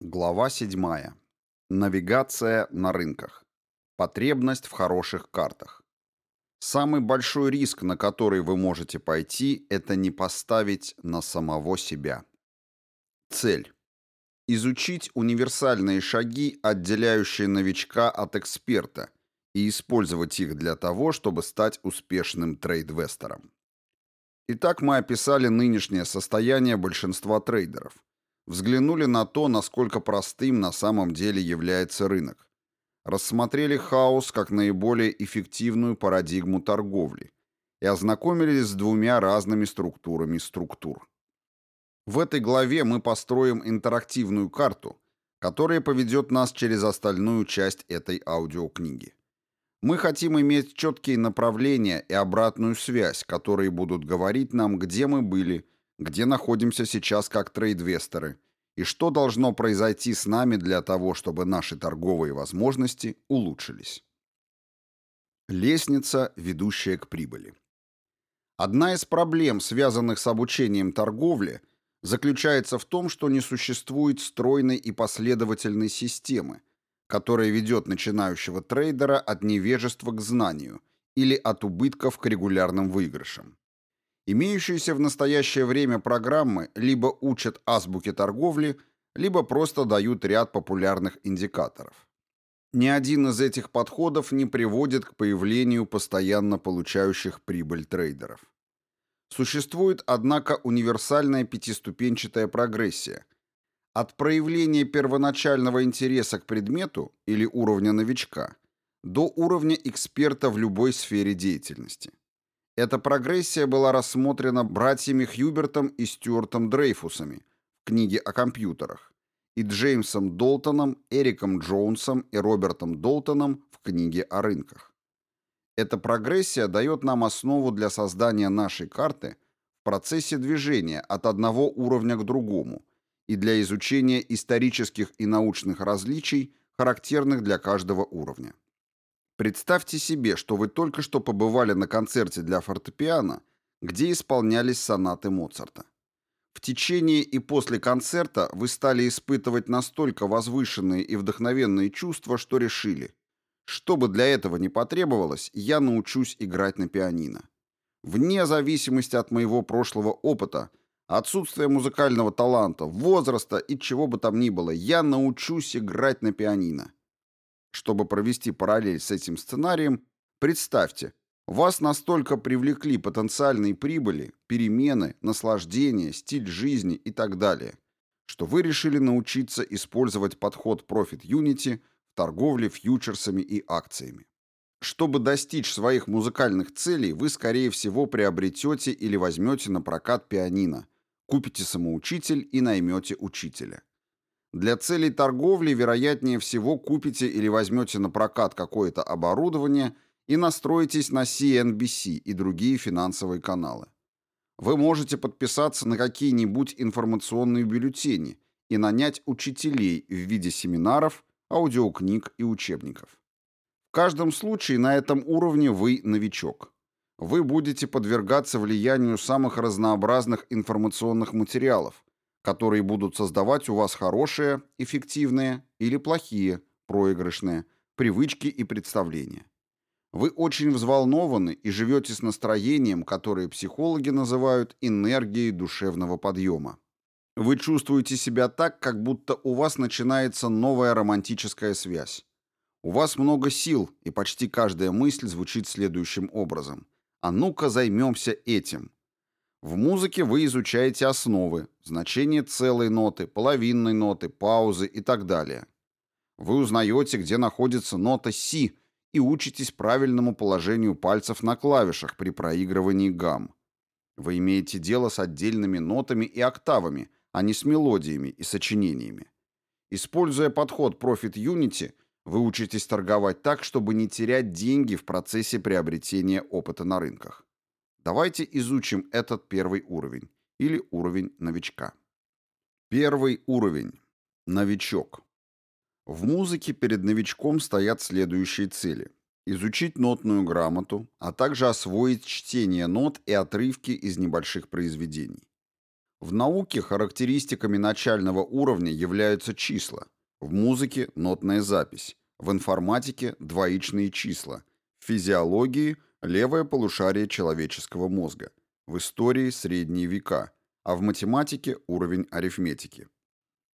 Глава 7. Навигация на рынках. Потребность в хороших картах. Самый большой риск, на который вы можете пойти, это не поставить на самого себя. Цель. Изучить универсальные шаги, отделяющие новичка от эксперта, и использовать их для того, чтобы стать успешным трейдвестером. Итак, мы описали нынешнее состояние большинства трейдеров – Взглянули на то, насколько простым на самом деле является рынок. Рассмотрели хаос как наиболее эффективную парадигму торговли и ознакомились с двумя разными структурами структур. В этой главе мы построим интерактивную карту, которая поведет нас через остальную часть этой аудиокниги. Мы хотим иметь четкие направления и обратную связь, которые будут говорить нам, где мы были, где находимся сейчас как трейдвестеры и что должно произойти с нами для того, чтобы наши торговые возможности улучшились. Лестница, ведущая к прибыли. Одна из проблем, связанных с обучением торговли, заключается в том, что не существует стройной и последовательной системы, которая ведет начинающего трейдера от невежества к знанию или от убытков к регулярным выигрышам. Имеющиеся в настоящее время программы либо учат азбуке торговли, либо просто дают ряд популярных индикаторов. Ни один из этих подходов не приводит к появлению постоянно получающих прибыль трейдеров. Существует, однако, универсальная пятиступенчатая прогрессия. От проявления первоначального интереса к предмету или уровня новичка до уровня эксперта в любой сфере деятельности. Эта прогрессия была рассмотрена братьями Хьюбертом и Стюартом Дрейфусами в книге о компьютерах и Джеймсом Долтоном, Эриком Джонсом и Робертом Долтоном в книге о рынках. Эта прогрессия дает нам основу для создания нашей карты в процессе движения от одного уровня к другому и для изучения исторических и научных различий, характерных для каждого уровня. Представьте себе, что вы только что побывали на концерте для фортепиано, где исполнялись сонаты Моцарта. В течение и после концерта вы стали испытывать настолько возвышенные и вдохновенные чувства, что решили, что бы для этого не потребовалось, я научусь играть на пианино. Вне зависимости от моего прошлого опыта, отсутствия музыкального таланта, возраста и чего бы там ни было, я научусь играть на пианино. Чтобы провести параллель с этим сценарием, представьте, вас настолько привлекли потенциальные прибыли, перемены, наслаждение, стиль жизни и так далее, что вы решили научиться использовать подход Profit Unity в торговле фьючерсами и акциями. Чтобы достичь своих музыкальных целей, вы, скорее всего, приобретете или возьмете на прокат пианино, купите самоучитель и наймете учителя. Для целей торговли, вероятнее всего, купите или возьмете на прокат какое-то оборудование и настроитесь на CNBC и другие финансовые каналы. Вы можете подписаться на какие-нибудь информационные бюллетени и нанять учителей в виде семинаров, аудиокниг и учебников. В каждом случае на этом уровне вы новичок. Вы будете подвергаться влиянию самых разнообразных информационных материалов, которые будут создавать у вас хорошие, эффективные или плохие, проигрышные, привычки и представления. Вы очень взволнованы и живете с настроением, которое психологи называют энергией душевного подъема. Вы чувствуете себя так, как будто у вас начинается новая романтическая связь. У вас много сил, и почти каждая мысль звучит следующим образом. «А ну-ка займемся этим». В музыке вы изучаете основы, значение целой ноты, половинной ноты, паузы и так далее. Вы узнаете, где находится нота си и учитесь правильному положению пальцев на клавишах при проигрывании гамм. Вы имеете дело с отдельными нотами и октавами, а не с мелодиями и сочинениями. Используя подход Profit Unity, вы учитесь торговать так, чтобы не терять деньги в процессе приобретения опыта на рынках. Давайте изучим этот первый уровень или уровень новичка. Первый уровень. Новичок. В музыке перед новичком стоят следующие цели. Изучить нотную грамоту, а также освоить чтение нот и отрывки из небольших произведений. В науке характеристиками начального уровня являются числа, в музыке – нотная запись, в информатике – двоичные числа, в физиологии – левое полушарие человеческого мозга, в истории – средние века, а в математике – уровень арифметики.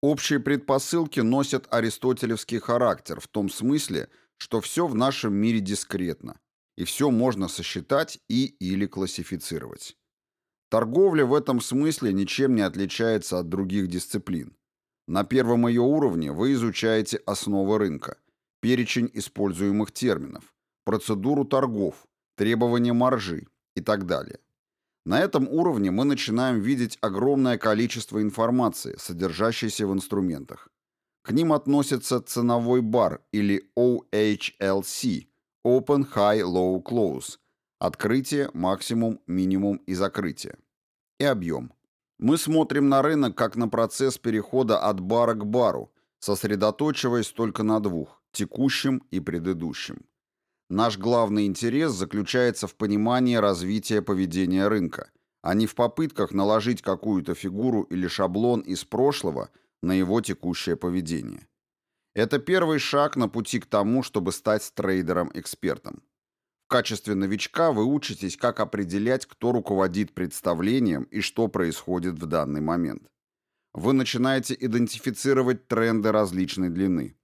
Общие предпосылки носят аристотелевский характер в том смысле, что все в нашем мире дискретно, и все можно сосчитать и или классифицировать. Торговля в этом смысле ничем не отличается от других дисциплин. На первом ее уровне вы изучаете основы рынка, перечень используемых терминов, процедуру торгов, требования маржи и так далее. На этом уровне мы начинаем видеть огромное количество информации, содержащейся в инструментах. К ним относится ценовой бар или OHLC – Open High Low Close – открытие, максимум, минимум и закрытие. И объем. Мы смотрим на рынок как на процесс перехода от бара к бару, сосредоточиваясь только на двух – текущем и предыдущем. Наш главный интерес заключается в понимании развития поведения рынка, а не в попытках наложить какую-то фигуру или шаблон из прошлого на его текущее поведение. Это первый шаг на пути к тому, чтобы стать трейдером-экспертом. В качестве новичка вы учитесь, как определять, кто руководит представлением и что происходит в данный момент. Вы начинаете идентифицировать тренды различной длины.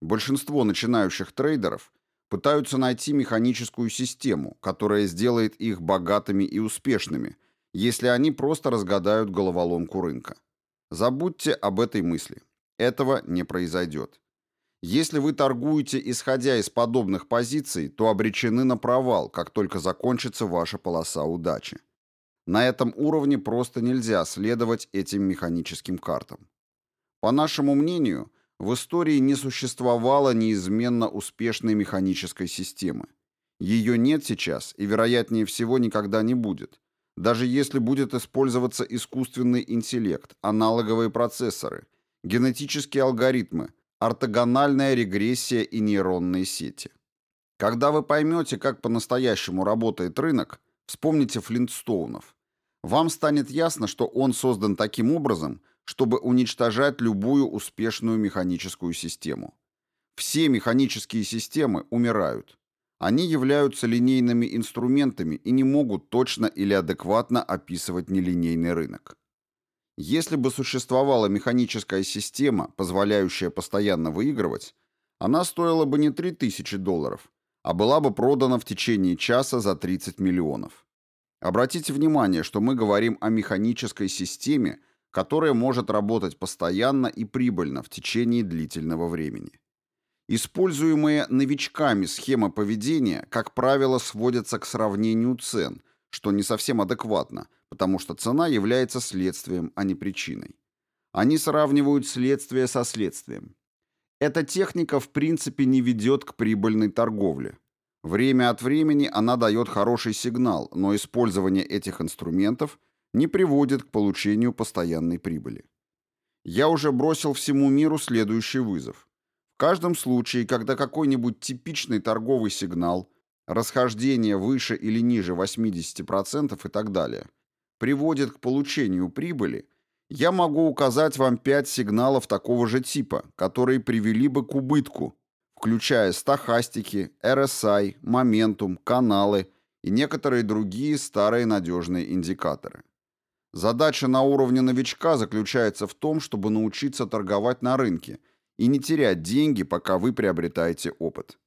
Большинство начинающих трейдеров пытаются найти механическую систему, которая сделает их богатыми и успешными, если они просто разгадают головоломку рынка. Забудьте об этой мысли. Этого не произойдет. Если вы торгуете, исходя из подобных позиций, то обречены на провал, как только закончится ваша полоса удачи. На этом уровне просто нельзя следовать этим механическим картам. По нашему мнению, в истории не существовало неизменно успешной механической системы. Ее нет сейчас и, вероятнее всего, никогда не будет. Даже если будет использоваться искусственный интеллект, аналоговые процессоры, генетические алгоритмы – ортогональная регрессия и нейронные сети. Когда вы поймете, как по-настоящему работает рынок, вспомните Флинтстоунов. Вам станет ясно, что он создан таким образом, чтобы уничтожать любую успешную механическую систему. Все механические системы умирают. Они являются линейными инструментами и не могут точно или адекватно описывать нелинейный рынок. Если бы существовала механическая система, позволяющая постоянно выигрывать, она стоила бы не 3000 долларов, а была бы продана в течение часа за 30 миллионов. Обратите внимание, что мы говорим о механической системе, которая может работать постоянно и прибыльно в течение длительного времени. Используемые новичками схемы поведения, как правило, сводятся к сравнению цен, что не совсем адекватно – потому что цена является следствием, а не причиной. Они сравнивают следствие со следствием. Эта техника в принципе не ведет к прибыльной торговле. Время от времени она дает хороший сигнал, но использование этих инструментов не приводит к получению постоянной прибыли. Я уже бросил всему миру следующий вызов. В каждом случае, когда какой-нибудь типичный торговый сигнал, расхождение выше или ниже 80% и так далее – приводит к получению прибыли, я могу указать вам пять сигналов такого же типа, которые привели бы к убытку, включая стахастики, RSI, моментум, каналы и некоторые другие старые надежные индикаторы. Задача на уровне новичка заключается в том, чтобы научиться торговать на рынке и не терять деньги, пока вы приобретаете опыт.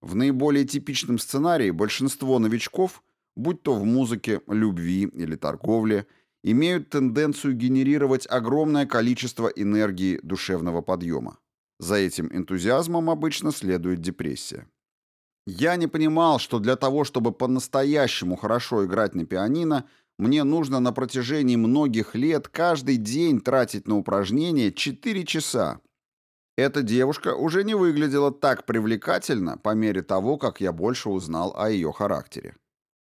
В наиболее типичном сценарии большинство новичков – будь то в музыке, любви или торговле, имеют тенденцию генерировать огромное количество энергии душевного подъема. За этим энтузиазмом обычно следует депрессия. Я не понимал, что для того, чтобы по-настоящему хорошо играть на пианино, мне нужно на протяжении многих лет каждый день тратить на упражнения 4 часа. Эта девушка уже не выглядела так привлекательно по мере того, как я больше узнал о ее характере.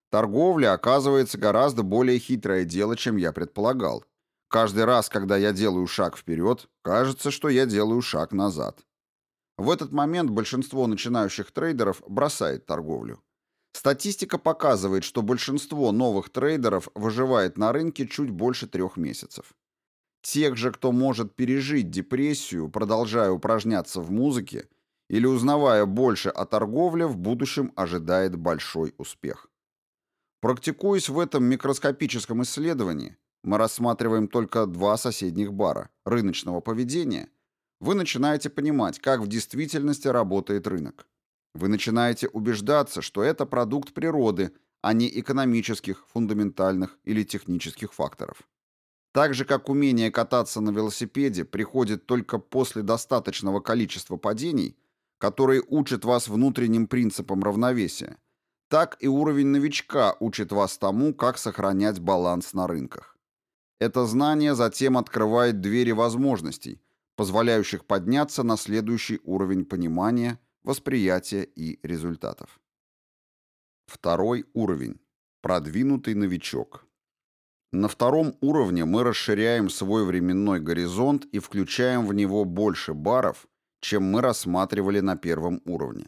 Торговля оказывается гораздо более хитрое дело, чем я предполагал. Каждый раз, когда я делаю шаг вперед, кажется, что я делаю шаг назад. В этот момент большинство начинающих трейдеров бросает торговлю. Статистика показывает, что большинство новых трейдеров выживает на рынке чуть больше трех месяцев. Тех же, кто может пережить депрессию, продолжая упражняться в музыке или узнавая больше о торговле, в будущем ожидает большой успех. Практикуясь в этом микроскопическом исследовании, мы рассматриваем только два соседних бара рыночного поведения, вы начинаете понимать, как в действительности работает рынок. Вы начинаете убеждаться, что это продукт природы, а не экономических, фундаментальных или технических факторов. Так же, как умение кататься на велосипеде приходит только после достаточного количества падений, которые учат вас внутренним принципам равновесия, так и уровень новичка учит вас тому, как сохранять баланс на рынках. Это знание затем открывает двери возможностей, позволяющих подняться на следующий уровень понимания, восприятия и результатов. Второй уровень. Продвинутый новичок. На втором уровне мы расширяем свой временной горизонт и включаем в него больше баров, чем мы рассматривали на первом уровне.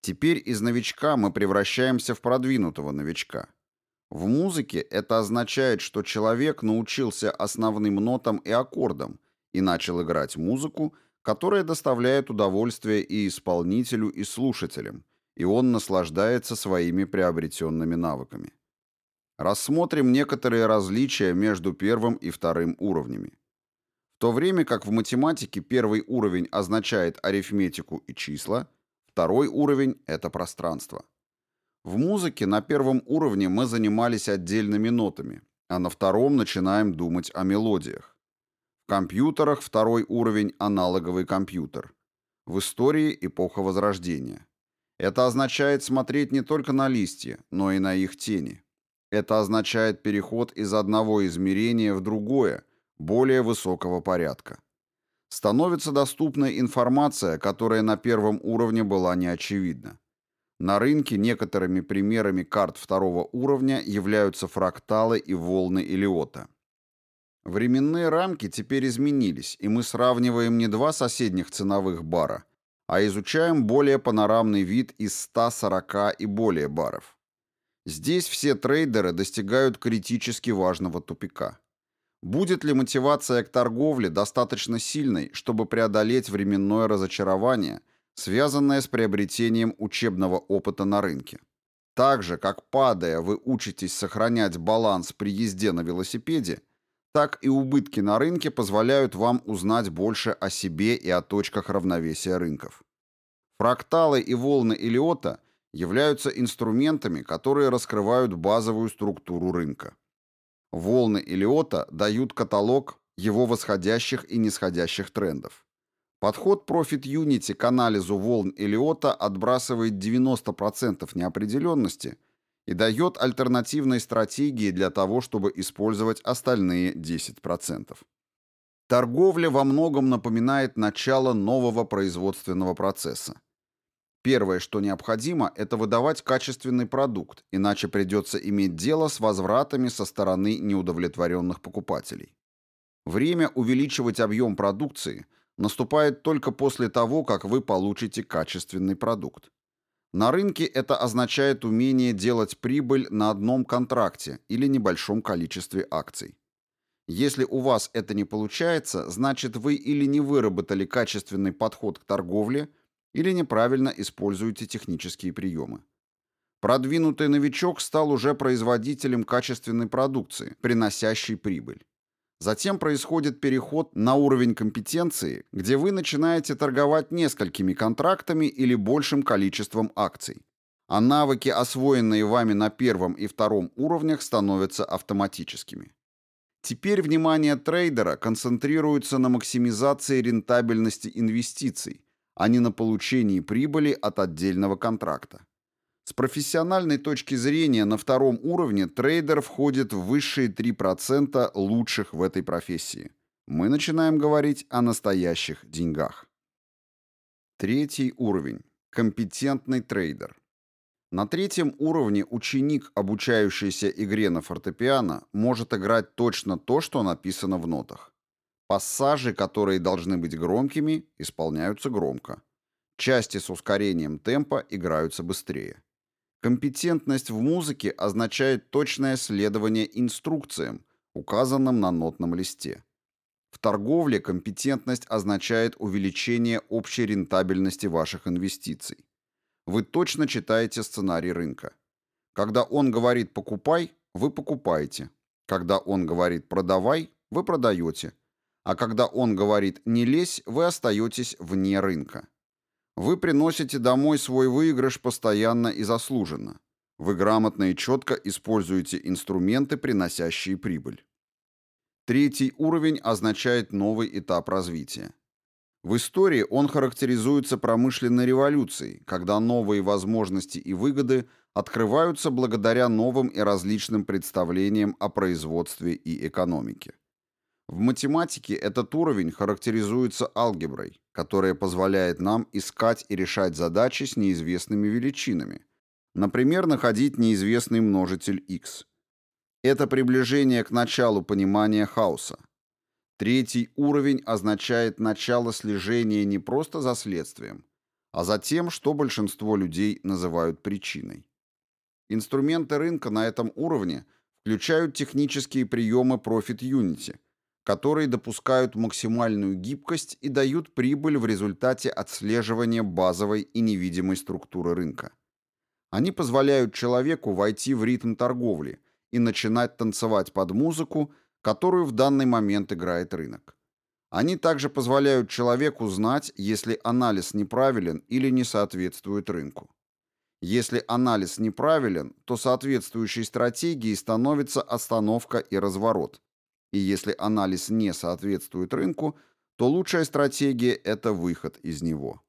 Теперь из новичка мы превращаемся в продвинутого новичка. В музыке это означает, что человек научился основным нотам и аккордам и начал играть музыку, которая доставляет удовольствие и исполнителю, и слушателям, и он наслаждается своими приобретенными навыками. Рассмотрим некоторые различия между первым и вторым уровнями. В то время как в математике первый уровень означает арифметику и числа, второй уровень – это пространство. В музыке на первом уровне мы занимались отдельными нотами, а на втором начинаем думать о мелодиях. Компьютерах второй уровень – аналоговый компьютер. В истории – эпоха Возрождения. Это означает смотреть не только на листья, но и на их тени. Это означает переход из одного измерения в другое, более высокого порядка. Становится доступна информация, которая на первом уровне была неочевидна. На рынке некоторыми примерами карт второго уровня являются фракталы и волны Элиота. Временные рамки теперь изменились, и мы сравниваем не два соседних ценовых бара, а изучаем более панорамный вид из 140 и более баров. Здесь все трейдеры достигают критически важного тупика. Будет ли мотивация к торговле достаточно сильной, чтобы преодолеть временное разочарование, связанное с приобретением учебного опыта на рынке? Так же, как падая, вы учитесь сохранять баланс при езде на велосипеде, так и убытки на рынке позволяют вам узнать больше о себе и о точках равновесия рынков. Фракталы и волны Элиота являются инструментами, которые раскрывают базовую структуру рынка. Волны Элиота дают каталог его восходящих и нисходящих трендов. Подход Profit Unity к анализу волн Элиота отбрасывает 90% неопределенности и дает альтернативные стратегии для того, чтобы использовать остальные 10%. Торговля во многом напоминает начало нового производственного процесса. Первое, что необходимо, это выдавать качественный продукт, иначе придется иметь дело с возвратами со стороны неудовлетворенных покупателей. Время увеличивать объем продукции наступает только после того, как вы получите качественный продукт. На рынке это означает умение делать прибыль на одном контракте или небольшом количестве акций. Если у вас это не получается, значит вы или не выработали качественный подход к торговле – или неправильно используете технические приемы. Продвинутый новичок стал уже производителем качественной продукции, приносящей прибыль. Затем происходит переход на уровень компетенции, где вы начинаете торговать несколькими контрактами или большим количеством акций. А навыки, освоенные вами на первом и втором уровнях, становятся автоматическими. Теперь внимание трейдера концентрируется на максимизации рентабельности инвестиций, а не на получении прибыли от отдельного контракта. С профессиональной точки зрения на втором уровне трейдер входит в высшие 3% лучших в этой профессии. Мы начинаем говорить о настоящих деньгах. Третий уровень. Компетентный трейдер. На третьем уровне ученик, обучающийся игре на фортепиано, может играть точно то, что написано в нотах. Пассажи, которые должны быть громкими, исполняются громко. Части с ускорением темпа играются быстрее. Компетентность в музыке означает точное следование инструкциям, указанным на нотном листе. В торговле компетентность означает увеличение общей рентабельности ваших инвестиций. Вы точно читаете сценарий рынка. Когда он говорит «покупай», вы покупаете. Когда он говорит «продавай», вы продаете. А когда он говорит «не лезь», вы остаетесь вне рынка. Вы приносите домой свой выигрыш постоянно и заслуженно. Вы грамотно и четко используете инструменты, приносящие прибыль. Третий уровень означает новый этап развития. В истории он характеризуется промышленной революцией, когда новые возможности и выгоды открываются благодаря новым и различным представлениям о производстве и экономике. В математике этот уровень характеризуется алгеброй, которая позволяет нам искать и решать задачи с неизвестными величинами, например, находить неизвестный множитель x. Это приближение к началу понимания хаоса. Третий уровень означает начало слежения не просто за следствием, а за тем, что большинство людей называют причиной. Инструменты рынка на этом уровне включают технические приемы Profit Unity, которые допускают максимальную гибкость и дают прибыль в результате отслеживания базовой и невидимой структуры рынка. Они позволяют человеку войти в ритм торговли – и начинать танцевать под музыку, которую в данный момент играет рынок. Они также позволяют человеку знать, если анализ неправилен или не соответствует рынку. Если анализ неправилен, то соответствующей стратегией становится остановка и разворот. И если анализ не соответствует рынку, то лучшая стратегия – это выход из него.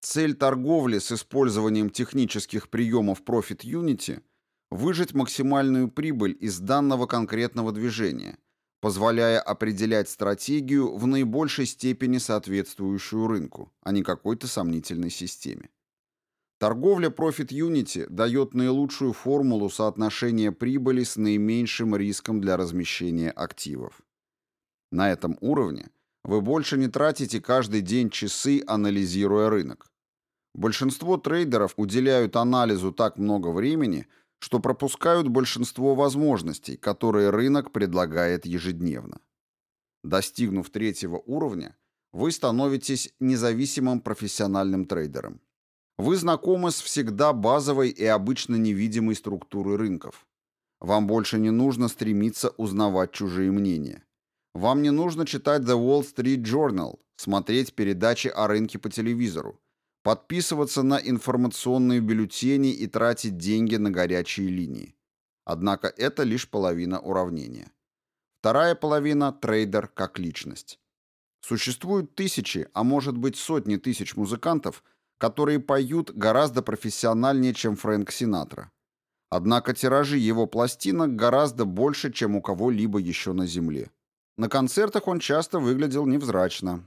Цель торговли с использованием технических приемов Profit Unity – выжать максимальную прибыль из данного конкретного движения, позволяя определять стратегию в наибольшей степени соответствующую рынку, а не какой-то сомнительной системе. Торговля Profit Unity дает наилучшую формулу соотношения прибыли с наименьшим риском для размещения активов. На этом уровне вы больше не тратите каждый день часы, анализируя рынок. Большинство трейдеров уделяют анализу так много времени – что пропускают большинство возможностей, которые рынок предлагает ежедневно. Достигнув третьего уровня, вы становитесь независимым профессиональным трейдером. Вы знакомы с всегда базовой и обычно невидимой структурой рынков. Вам больше не нужно стремиться узнавать чужие мнения. Вам не нужно читать The Wall Street Journal, смотреть передачи о рынке по телевизору, подписываться на информационные бюллетени и тратить деньги на горячие линии. Однако это лишь половина уравнения. Вторая половина – трейдер как личность. Существуют тысячи, а может быть сотни тысяч музыкантов, которые поют гораздо профессиональнее, чем Фрэнк Синатра. Однако тиражи его пластинок гораздо больше, чем у кого-либо еще на Земле. На концертах он часто выглядел невзрачно,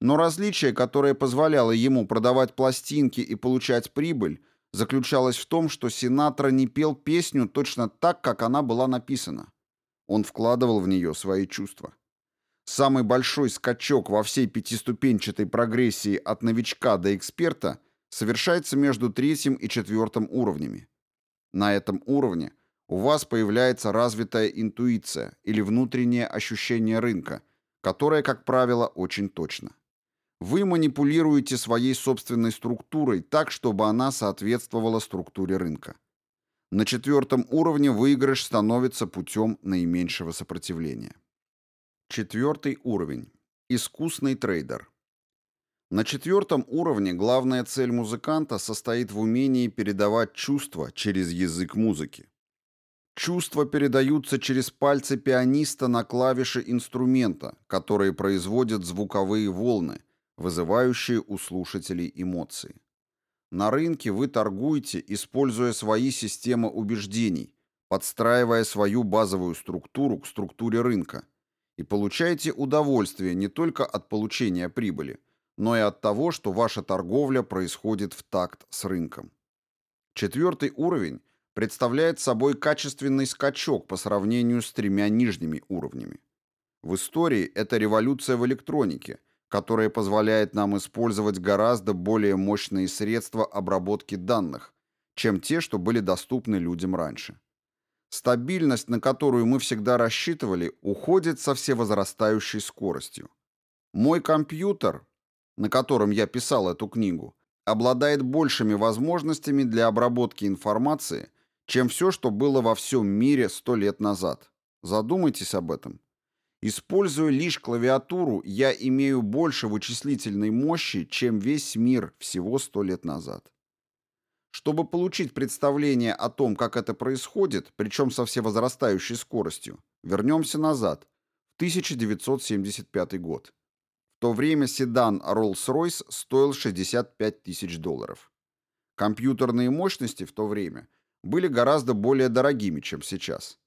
но различие, которое позволяло ему продавать пластинки и получать прибыль, заключалось в том, что Синатра не пел песню точно так, как она была написана. Он вкладывал в нее свои чувства. Самый большой скачок во всей пятиступенчатой прогрессии от новичка до эксперта совершается между третьим и четвертым уровнями. На этом уровне у вас появляется развитая интуиция или внутреннее ощущение рынка, которое, как правило, очень точно. Вы манипулируете своей собственной структурой так, чтобы она соответствовала структуре рынка. На четвертом уровне выигрыш становится путем наименьшего сопротивления. Четвертый уровень. Искусный трейдер. На четвертом уровне главная цель музыканта состоит в умении передавать чувства через язык музыки. Чувства передаются через пальцы пианиста на клавиши инструмента, которые производят звуковые волны, вызывающие у слушателей эмоции. На рынке вы торгуете, используя свои системы убеждений, подстраивая свою базовую структуру к структуре рынка, и получаете удовольствие не только от получения прибыли, но и от того, что ваша торговля происходит в такт с рынком. Четвертый уровень представляет собой качественный скачок по сравнению с тремя нижними уровнями. В истории это революция в электронике, которая позволяет нам использовать гораздо более мощные средства обработки данных, чем те, что были доступны людям раньше. Стабильность, на которую мы всегда рассчитывали, уходит со всевозрастающей скоростью. Мой компьютер, на котором я писал эту книгу, обладает большими возможностями для обработки информации, чем все, что было во всем мире сто лет назад. Задумайтесь об этом. Используя лишь клавиатуру, я имею больше вычислительной мощи, чем весь мир всего сто лет назад. Чтобы получить представление о том, как это происходит, причем со всевозрастающей скоростью, вернемся назад, в 1975 год. В то время седан Rolls-Royce стоил 65 тысяч долларов. Компьютерные мощности в то время были гораздо более дорогими, чем сейчас.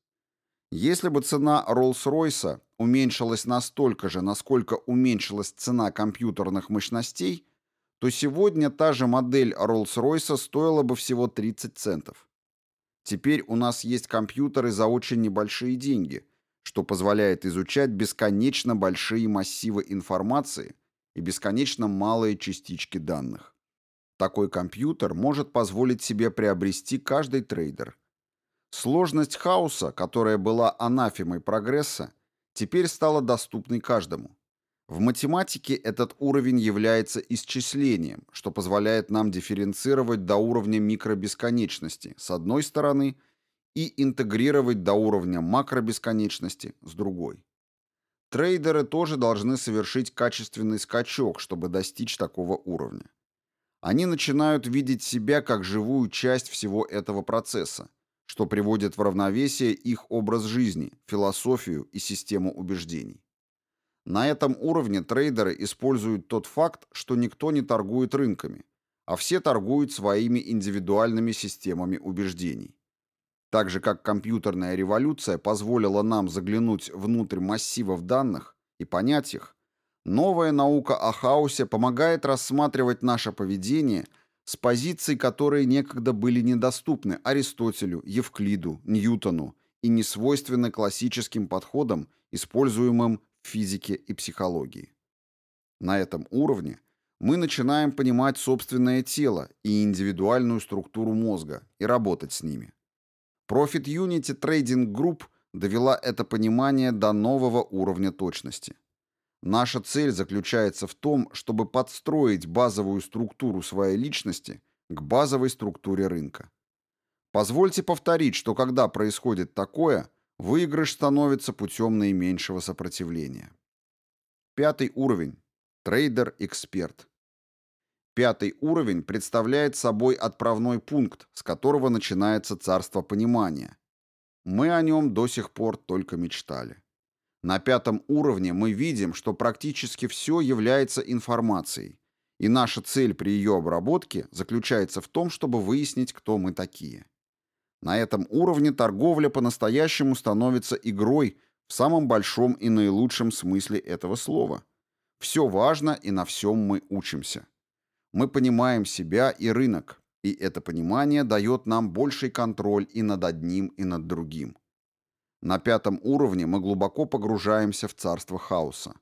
Если бы цена Rolls-Royce уменьшилась настолько же, насколько уменьшилась цена компьютерных мощностей, то сегодня та же модель Rolls-Royce стоила бы всего 30 центов. Теперь у нас есть компьютеры за очень небольшие деньги, что позволяет изучать бесконечно большие массивы информации и бесконечно малые частички данных. Такой компьютер может позволить себе приобрести каждый трейдер. Сложность хаоса, которая была анафемой прогресса, теперь стала доступной каждому. В математике этот уровень является исчислением, что позволяет нам дифференцировать до уровня микробесконечности с одной стороны и интегрировать до уровня макробесконечности с другой. Трейдеры тоже должны совершить качественный скачок, чтобы достичь такого уровня. Они начинают видеть себя как живую часть всего этого процесса, что приводит в равновесие их образ жизни, философию и систему убеждений. На этом уровне трейдеры используют тот факт, что никто не торгует рынками, а все торгуют своими индивидуальными системами убеждений. Так же, как компьютерная революция позволила нам заглянуть внутрь массивов данных и понять их, новая наука о хаосе помогает рассматривать наше поведение с позиций, которые некогда были недоступны Аристотелю, Евклиду, Ньютону и не свойственны классическим подходам, используемым физике и психологии. На этом уровне мы начинаем понимать собственное тело и индивидуальную структуру мозга и работать с ними. Profit Unity Trading Group довела это понимание до нового уровня точности. Наша цель заключается в том, чтобы подстроить базовую структуру своей личности к базовой структуре рынка. Позвольте повторить, что когда происходит такое, выигрыш становится путем наименьшего сопротивления. Пятый уровень. Трейдер-эксперт. Пятый уровень представляет собой отправной пункт, с которого начинается царство понимания. Мы о нем до сих пор только мечтали. На пятом уровне мы видим, что практически все является информацией, и наша цель при ее обработке заключается в том, чтобы выяснить, кто мы такие. На этом уровне торговля по-настоящему становится игрой в самом большом и наилучшем смысле этого слова. Все важно, и на всем мы учимся. Мы понимаем себя и рынок, и это понимание дает нам больший контроль и над одним, и над другим. На пятом уровне мы глубоко погружаемся в царство хаоса.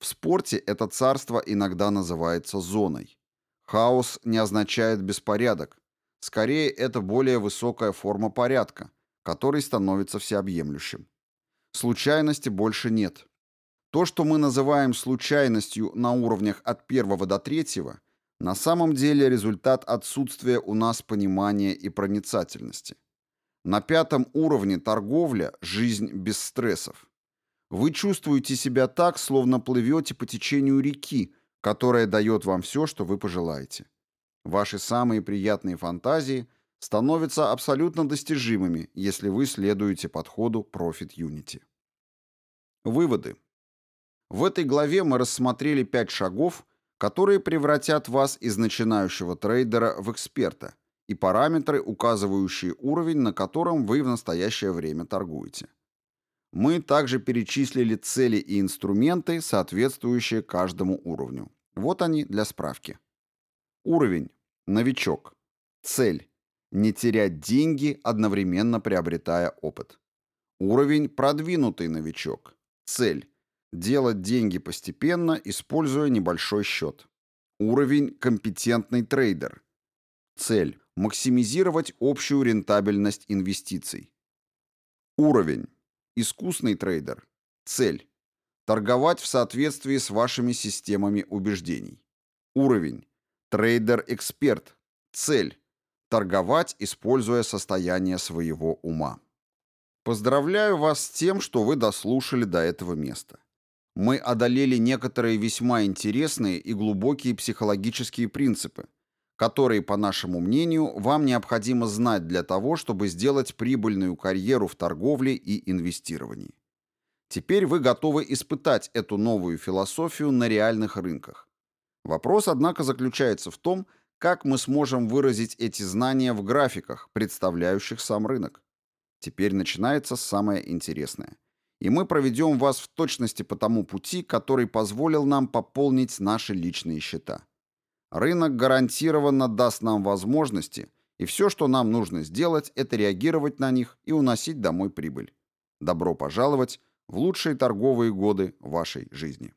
В спорте это царство иногда называется зоной. Хаос не означает беспорядок. Скорее, это более высокая форма порядка, который становится всеобъемлющим. Случайности больше нет. То, что мы называем случайностью на уровнях от первого до третьего – на самом деле результат отсутствия у нас понимания и проницательности. На пятом уровне торговля – жизнь без стрессов. Вы чувствуете себя так, словно плывете по течению реки, которая дает вам все, что вы пожелаете. Ваши самые приятные фантазии становятся абсолютно достижимыми, если вы следуете подходу Profit Unity. Выводы. В этой главе мы рассмотрели пять шагов, которые превратят вас из начинающего трейдера в эксперта, и параметры, указывающие уровень, на котором вы в настоящее время торгуете. Мы также перечислили цели и инструменты, соответствующие каждому уровню. Вот они для справки. Уровень. Новичок. Цель. Не терять деньги, одновременно приобретая опыт. Уровень. Продвинутый новичок. Цель. Делать деньги постепенно, используя небольшой счет. Уровень компетентный трейдер. Цель – максимизировать общую рентабельность инвестиций. Уровень. Искусный трейдер. Цель – торговать в соответствии с вашими системами убеждений. Уровень. Трейдер-эксперт. Цель – торговать, используя состояние своего ума. Поздравляю вас с тем, что вы дослушали до этого места. Мы одолели некоторые весьма интересные и глубокие психологические принципы, которые, по нашему мнению, вам необходимо знать для того, чтобы сделать прибыльную карьеру в торговле и инвестировании. Теперь вы готовы испытать эту новую философию на реальных рынках. Вопрос, однако, заключается в том, как мы сможем выразить эти знания в графиках, представляющих сам рынок. Теперь начинается самое интересное. И мы проведем вас в точности по тому пути, который позволил нам пополнить наши личные счета. Рынок гарантированно даст нам возможности, и все, что нам нужно сделать, это реагировать на них и уносить домой прибыль. Добро пожаловать в лучшие торговые годы вашей жизни.